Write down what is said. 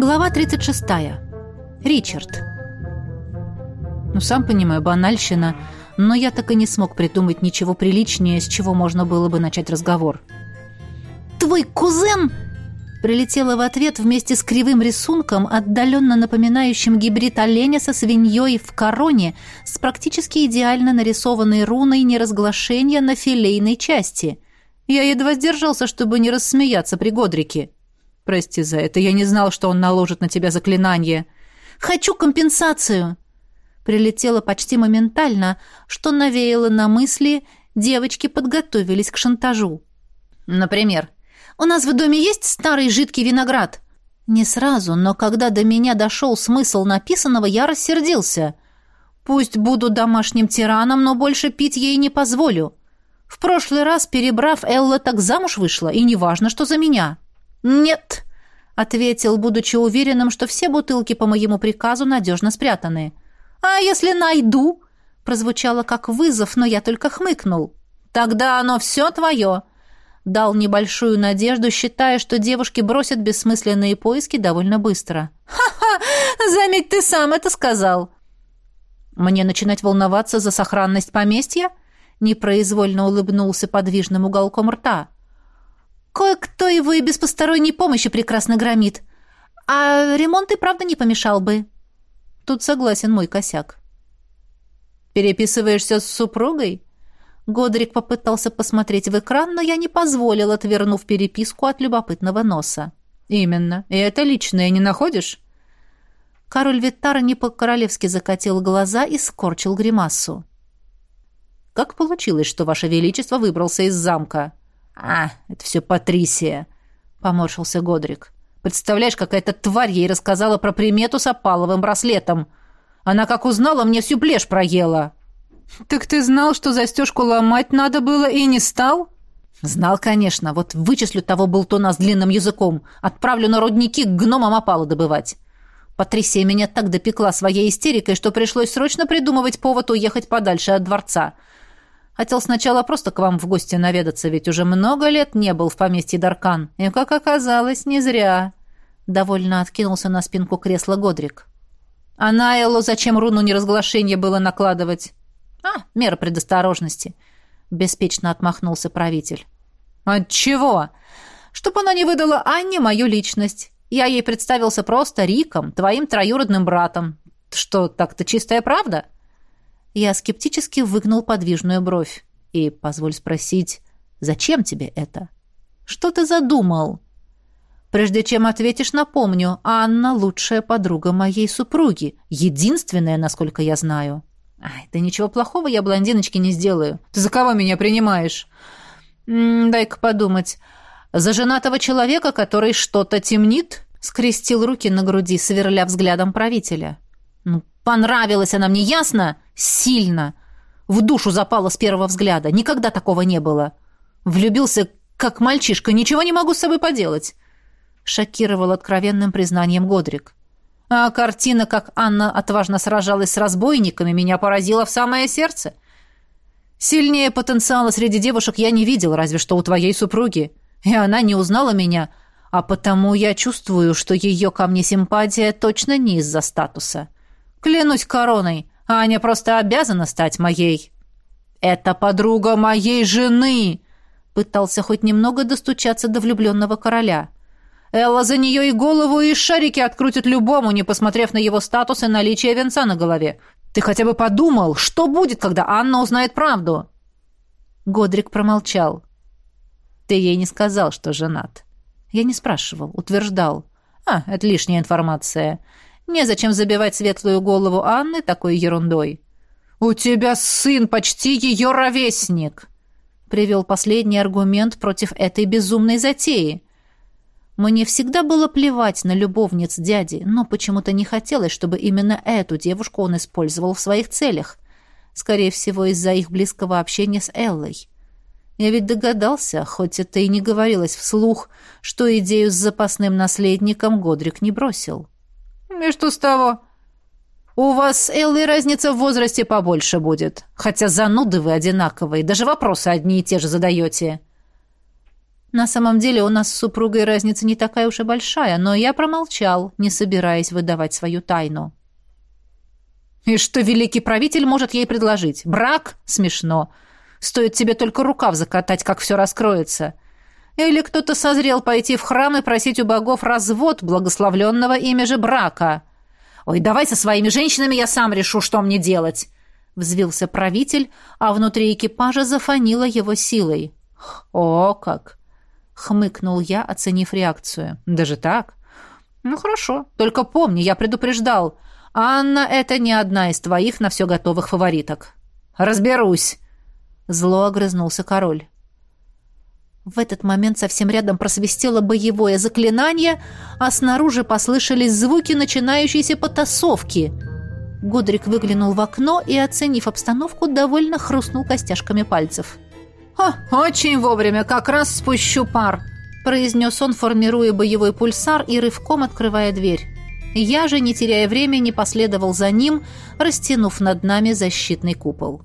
Глава 36. Ричард. Ну, сам понимаю, банальщина, но я так и не смог придумать ничего приличнее, с чего можно было бы начать разговор. «Твой кузен!» Прилетела в ответ вместе с кривым рисунком, отдаленно напоминающим гибрид оленя со свиньей в короне, с практически идеально нарисованной руной неразглашения на филейной части. Я едва сдержался, чтобы не рассмеяться при Годрике. «Прости за это, я не знал, что он наложит на тебя заклинание». «Хочу компенсацию!» Прилетело почти моментально, что навеяло на мысли, девочки подготовились к шантажу. «Например?» У нас в доме есть старый жидкий виноград?» Не сразу, но когда до меня дошел смысл написанного, я рассердился. «Пусть буду домашним тираном, но больше пить ей не позволю. В прошлый раз, перебрав, Элла так замуж вышла, и неважно, что за меня». «Нет», — ответил, будучи уверенным, что все бутылки по моему приказу надежно спрятаны. «А если найду?» — прозвучало как вызов, но я только хмыкнул. «Тогда оно все твое дал небольшую надежду, считая, что девушки бросят бессмысленные поиски довольно быстро. «Ха-ха! Заметь, ты сам это сказал!» «Мне начинать волноваться за сохранность поместья?» Непроизвольно улыбнулся подвижным уголком рта. «Кое-кто его и без посторонней помощи прекрасно громит. А ремонт и правда не помешал бы». Тут согласен мой косяк. «Переписываешься с супругой?» Годрик попытался посмотреть в экран, но я не позволил, отвернув переписку от любопытного носа. «Именно. И это личное не находишь?» Король Виттара не по-королевски закатил глаза и скорчил гримасу. «Как получилось, что Ваше Величество выбрался из замка?» «А, это все Патрисия», — поморщился Годрик. «Представляешь, какая-то тварь ей рассказала про примету с опаловым браслетом. Она, как узнала, мне всю плешь проела». «Так ты знал, что застежку ломать надо было и не стал?» «Знал, конечно. Вот вычислю того болтуна с длинным языком. Отправлю на рудники к гномам опалу добывать». Патрисия меня так допекла своей истерикой, что пришлось срочно придумывать повод уехать подальше от дворца. Хотел сначала просто к вам в гости наведаться, ведь уже много лет не был в поместье Даркан. И, как оказалось, не зря. Довольно откинулся на спинку кресла Годрик. А на Эллу зачем руну неразглашения было накладывать? «А, мера предосторожности», — беспечно отмахнулся правитель. «От чего? Чтоб она не выдала Анне мою личность. Я ей представился просто Риком, твоим троюродным братом. Что, так-то чистая правда?» Я скептически выгнул подвижную бровь. «И, позволь спросить, зачем тебе это? Что ты задумал?» Прежде чем ответишь, напомню, Анна — лучшая подруга моей супруги, единственная, насколько я знаю. Ай, да ничего плохого я блондиночке не сделаю. Ты за кого меня принимаешь? Дай-ка подумать. За женатого человека, который что-то темнит? Скрестил руки на груди, сверля взглядом правителя. Ну, понравилась она мне, ясно? Сильно. В душу запала с первого взгляда. Никогда такого не было. Влюбился, как мальчишка, ничего не могу с собой поделать. Шокировал откровенным признанием Годрик. А картина, как Анна отважно сражалась с разбойниками, меня поразила в самое сердце. Сильнее потенциала среди девушек я не видел, разве что у твоей супруги. И она не узнала меня, а потому я чувствую, что ее ко мне симпатия точно не из-за статуса. Клянусь короной, Аня просто обязана стать моей. Это подруга моей жены, пытался хоть немного достучаться до влюбленного короля. Элла за нее и голову, и шарики открутит любому, не посмотрев на его статус и наличие венца на голове. Ты хотя бы подумал, что будет, когда Анна узнает правду?» Годрик промолчал. «Ты ей не сказал, что женат». Я не спрашивал, утверждал. «А, это лишняя информация. Незачем забивать светлую голову Анны такой ерундой». «У тебя сын почти ее ровесник», — привел последний аргумент против этой безумной затеи. Мне всегда было плевать на любовниц дяди, но почему-то не хотелось, чтобы именно эту девушку он использовал в своих целях. Скорее всего, из-за их близкого общения с Эллой. Я ведь догадался, хоть это и не говорилось вслух, что идею с запасным наследником Годрик не бросил. «И что с того?» «У вас с Эллой разница в возрасте побольше будет, хотя зануды вы одинаковые, даже вопросы одни и те же задаете». На самом деле у нас с супругой разница не такая уж и большая, но я промолчал, не собираясь выдавать свою тайну. И что великий правитель может ей предложить? Брак? Смешно. Стоит тебе только рукав закатать, как все раскроется. Или кто-то созрел пойти в храм и просить у богов развод благословленного ими же брака. «Ой, давай со своими женщинами я сам решу, что мне делать!» Взвился правитель, а внутри экипажа зафанило его силой. «О, как!» — хмыкнул я, оценив реакцию. «Даже так?» «Ну, хорошо. Только помни, я предупреждал. Анна — это не одна из твоих на все готовых фавориток». «Разберусь!» — зло огрызнулся король. В этот момент совсем рядом просвистело боевое заклинание, а снаружи послышались звуки начинающейся потасовки. Годрик выглянул в окно и, оценив обстановку, довольно хрустнул костяшками пальцев. «О, очень вовремя, как раз спущу пар», — произнес он, формируя боевой пульсар и рывком открывая дверь. Я же, не теряя времени, последовал за ним, растянув над нами защитный купол.